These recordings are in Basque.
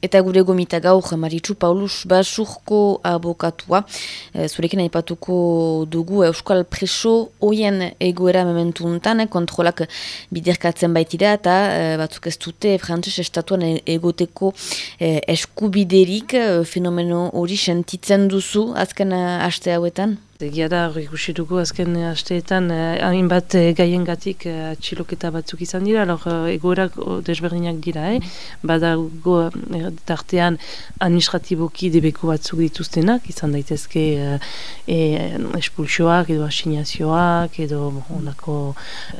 Eta gure gomita gaur, Maritxu Paulus Basurko abokatua. E, zurekin aipatuko dugu Euskal Preso oien egoera mementu untan, kontrolak biderkatzen baitira eta batzuk ez dute frantzes estatuan egoteko e, eskubiderik fenomeno hori sentitzen duzu azken aste hauetan? Egia da, hori dugu azken hasteetan, eh, hainbat eh, gaien gatik eh, atxiloketa batzuk izan dira, lor, eh, egoerak desberdinak dira, eh? bada go, eh, tartean administratiboki debeko batzuk dituztenak, izan daitezke eh, eh, espulsioak edo asinazioak edo onako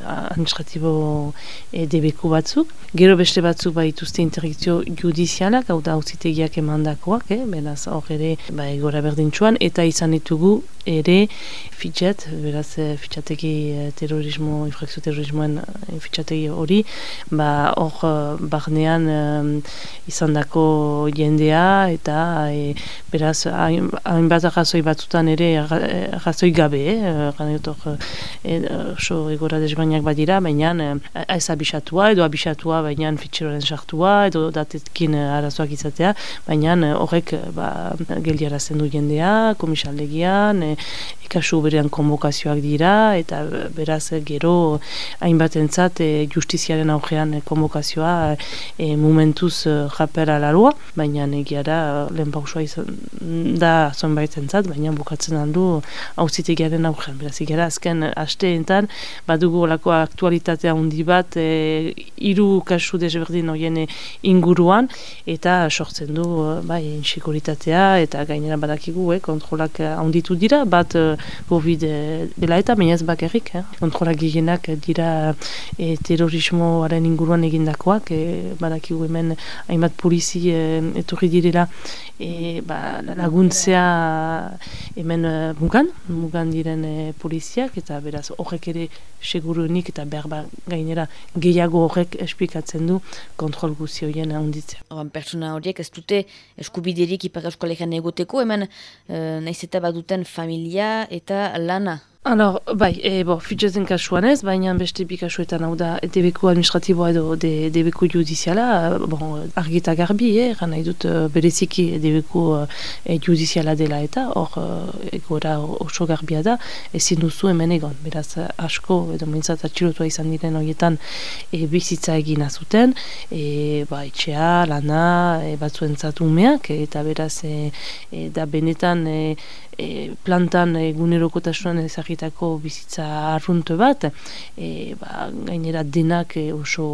administratibo eh, debeko batzuk. Gero beste batzuk baituzte interdikzio judizialak, hau da hauzitegiak emandakoak, eh? beraz hor ere ba, egora berdintxuan, eta izan ditugu ere fitxet, beraz eh, fitxategi eh, terrorismo, infrakzio terrorismoen eh, fitxategi hori, ba hor barnean izan dako jendea eta e, beraz hainbat arrazoi batzutan ere arrazoi gabe, eh? hor e, so egora desbainak badira, baina ez abisatua edo abisatua baina fitxeroren sartua edo datetkin arazoak izatea, baina horrek ba, geldiarazten du jendea, komisaldegian, ikasu berean konbokazioak dira eta beraz gero hainbatentzat e, justiziaren augean konbokazioa e, momentuz e, japera larua, baina egia da lehen pausua izan da zonbaitentzat, baina bukatzen handu hauzitegiaren augean. Beraz, gara azken enten badugu olako aktualitatea handi bat e, iru kasu desberdin horien inguruan eta sortzen du bai, insekuritatea eta gainera badakigu eh, kontrolak handitu dira, bat uh, COVID uh, dela eta bainaz bakarrik. Eh? Kontrola gehienak dira e, terrorismoaren inguruan egindakoak, e, badakigu hemen hainbat polizi e, etorri direla e, ba, laguntzea hemen uh, mugan, mugan diren e, poliziak, eta beraz horrek ere segurunik eta berba gainera gehiago horrek esplikatzen du kontrol guzioien ahonditzea. Oran, pertsona horiek ez dute eskubiderik ipar eskolegian egoteko, hemen e, naiz eta baduten familia eta lana. Alors, bai, e, bo, fitxezen kasuan ez, baina beste bi kasuetan hau da debeko administratiboa edo de, debeko judiziala, bon, argita garbi, eh, nahi dut uh, bereziki debeko uh, judiziala dela eta hor uh, egora oso garbia da, ezin duzu hemen egon, beraz asko edo mintzat atxilotua izan diren horietan e, bizitza egin azuten, e, ba, etxea, lana, e, batzuen zatumeak, eta beraz e, e, da benetan e, e, plantan egunerokotasunan ezagitako bizitza arrunt bat, e, ba, gainera denak e, oso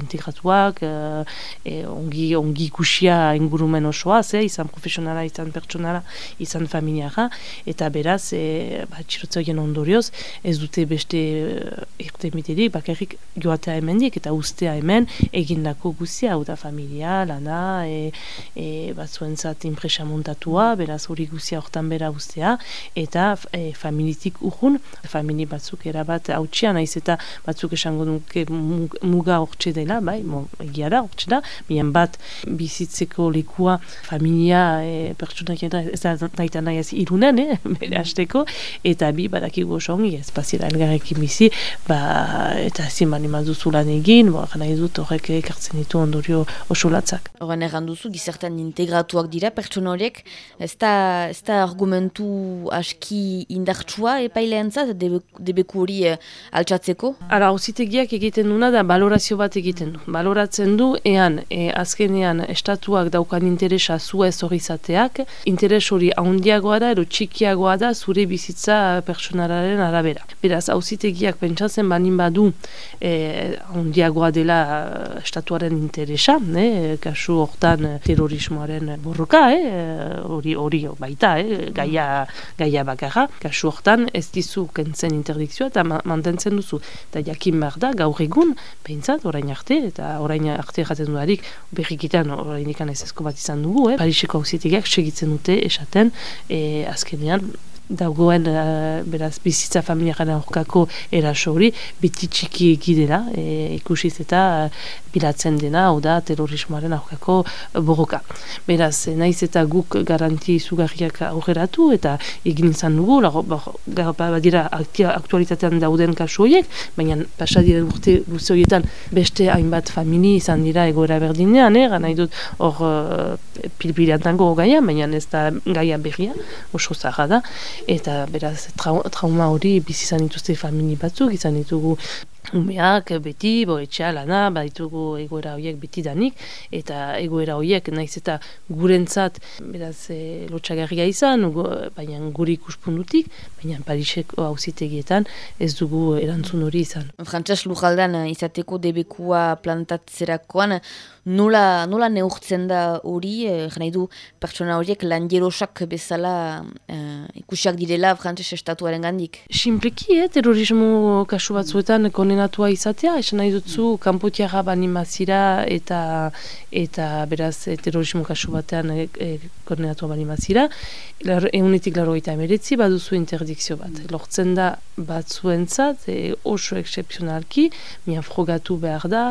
integratuak, e, ongi, ongi ikusia ingurumen osoa, ze, izan profesionala, izan pertsonala, izan familiara, eta beraz, e, ba, txirotza ondorioz, ez dute beste irte miterik, bakarrik joatea hemendik, eta ustea hemen, egindako guzia, hau da familia, lana, e, e, batzuentzat impresa montatua, beraz hori guzia hortan bera ustea, eta e, familitik urrun, famili batzuk erabat hautsia naiz eta batzuk esango duke muga hortxe dela, bai, egia da, hortxe da, bian bat bizitzeko lekua familia e, pertsunak ez da nahi nahi ez irunen, eh, bere hasteko, eta bi badakigu oso ongi, ez bazira elgarrekin bizi, ba, eta ezin bani maduzu lan egin, bo, nahi dut horrek ekartzen ditu ondorio oso latzak. Horren erranduzu, gizartan integratuak dira pertsona horiek, ez da, ez da argumentu aski indartsua epaileentzat debeku hori e, altxatzeko? Ara, hausitegiak egiten duna da balorazio bat egiten du. Baloratzen du, ean, e, azkenean estatuak daukan interesa zu ez hori interes hori ahondiagoa da, edo txikiagoa da, zure bizitza personalaren arabera. Beraz, hausitegiak pentsatzen banin badu e, dela estatuaren interesa, ne? kasu hortan terrorismoaren borroka, hori hori baita, eh? gaia gaia bakarra, kasu hortan ez dizu kentzen interdikzioa eta mantentzen duzu. Eta jakin behar da, gaur egun, behintzat, orain arte, eta orain arte jaten duarik, berrikitan orain ikan ez bat izan dugu, eh? Pariseko hausitikak segitzen dute esaten, eh, azkenean, dagoen uh, beraz bizitza familiaren aurkako eraso hori beti txiki egidera e, ikusiz eta bilatzen dena hau da terrorismoaren aurkako borroka. Beraz, naiz eta guk garanti izugarriak aurreratu eta egin izan dugu, lago, badira aktualitatean dauden kasu horiek, baina pasadiren urte luze horietan beste hainbat famili izan dira egoera berdinean, eh? nahi dut hor uh, pilpiliantango gaia, baina ez da gaia berria, oso zaha da, eta beraz trauma hori bizizan dituzte famili batzuk, izan ditugu Umeak beti, bo etxea lana, baditugu egoera horiek beti danik, eta egoera horiek naiz eta gurentzat, beraz, e, lotxagarria izan, baina guri ikuspundutik, baina Pariseko hausitegietan ez dugu erantzun hori izan. Frantses Lujaldan izateko debekua plantatzerakoan, nola, nola neurtzen da hori, eh, nahi du pertsona horiek lan jerosak bezala eh, ikusiak direla Frantses Estatuaren gandik? Simpleki, eh, terrorismo kasu batzuetan kondenatua izatea, esan nahi dutzu, mm. kanpotiara banimazira eta eta beraz eh, terrorismo kasu batean e, e, kondenatua banimazira, egunetik laro eta emeretzi baduzu interdikzio bat. Mm. Lortzen da batzuentzat, e, oso excepzionalki, mian frogatu behar da,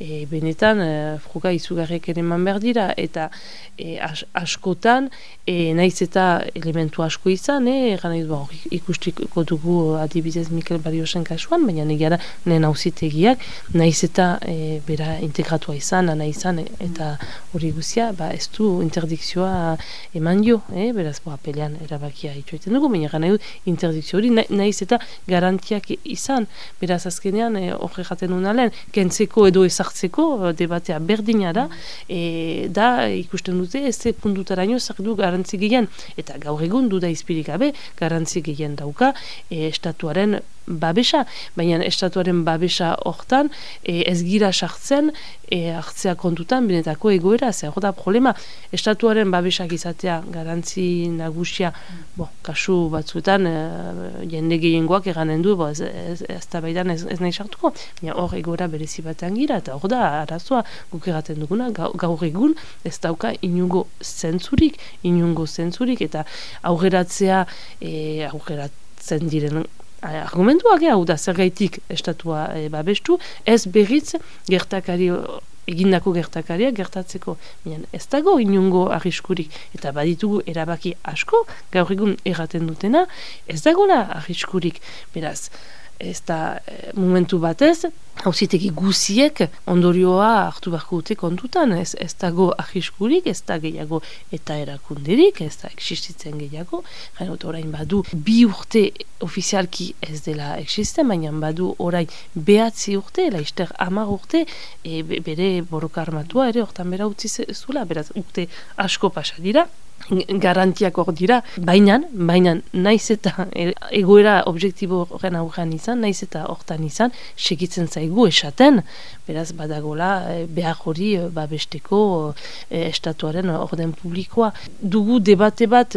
e, benetan, froga izugarriak ere eman behar dira, eta e, askotan, e, naiz eta elementu asko izan, e, nahi du, ikustiko dugu adibidez Mikel Bariosen kasuan, baina negara nien hausitegiak, naiz eta e, bera integratua izan, ana izan, eta hori guzia, ba, ez du interdikzioa eman jo, e, beraz, boa, pelean erabakia ituetan dugu, baina du interdikzio hori, naiz eta garantiak izan, beraz azkenean, horre e, jaten unalen, kentzeko edo ezartzeko, debatea berdina da, e, da ikusten dute ez ze puntutaraino zer du garantzi gehien, eta gaur egun du da izpirik gabe, garantzi gehien dauka, e, estatuaren babesa, baina estatuaren babesa hortan e, ez gira sartzen e, hartzea kontutan benetako egoera, zer da problema. Estatuaren babesak izatea garantzi nagusia, bo, kasu batzuetan e, jende gehiengoak eganen du, bo, ez, ez, ez, ez, ez nahi sartuko, baina hor egoera berezi batean gira, eta hor da arazoa guk egaten duguna, gaur egun ez dauka inungo zentzurik, inungo zentzurik, eta aurreratzea e, aurreratzen diren argumentuak hau da zer gaitik estatua e, babestu, ez berriz gertakari egindako gertakaria gertatzeko. Mian, ez dago inungo arriskurik eta baditugu erabaki asko gaur egun erraten dutena, ez dagoela arriskurik. Beraz, ez da e, momentu batez, hauzitegi guziek ondorioa hartu beharko dute kontutan, ez, ez dago ahiskurik, ez da gehiago eta erakunderik, ez da existitzen gehiago, jaino orain badu bi urte ofizialki ez dela existen, baina badu orain behatzi urte, laister amar urte, e, bere borroka armatua ere hortan bera utzi zula, beraz urte asko pasa dira, garantiak hor dira, baina, baina naiz eta egoera objektibo horren aurrean izan, naiz eta hortan izan, segitzen zaigu esaten, beraz badagola eh, behar hori eh, babesteko e, estatuaren orden publikoa. Dugu debate bat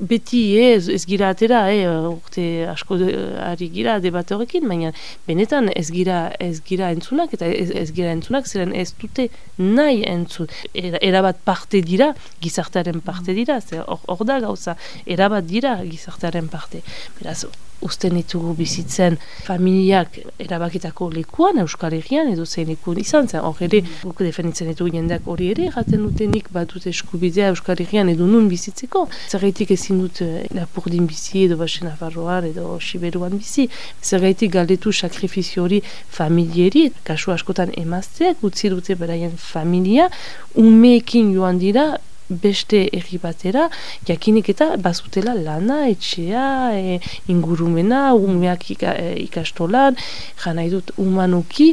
beti ez, ez gira atera, e, urte asko ari gira debate horrekin, baina benetan ez gira, ez gira entzunak eta ez, ez gira entzunak, zeren ez dute nahi entzun. Erabat parte dira, gizartearen parte dira, hor da gauza, erabat dira gizartearen parte. Beraz, usten ditugu bizitzen familiak erabakitako lekuan, Euskal Herrian, edo zein lekun izan zen, hor ere, guk defenditzen ditugu jendeak hori ere, jaten dutenik batut eskubidea Euskal Herrian edo nun bizitzeko. Zergaitik ezin dut eh, lapurdin bizi edo basen afarroan edo siberuan bizi. Zergaitik galdetu sakrifizio hori familieri, kasu askotan emazteak, utzi dute beraien familia, umeekin joan dira, beste erri batera, jakinik eta bazutela lana, etxea, e, ingurumena, umeak ika, e, ikastolan, jana idut umanuki,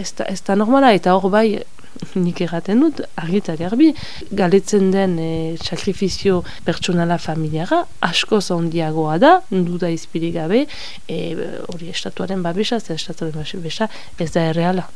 ez da, ez da normala, eta hor bai, nik erraten dut, argitari arbi, galetzen den e, sakrifizio pertsonala familiara, asko zondiagoa da, duda izpirik gabe, e, hori estatuaren babesa, ez estatuaren babesa, ez da erreala.